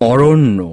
অরণ্য।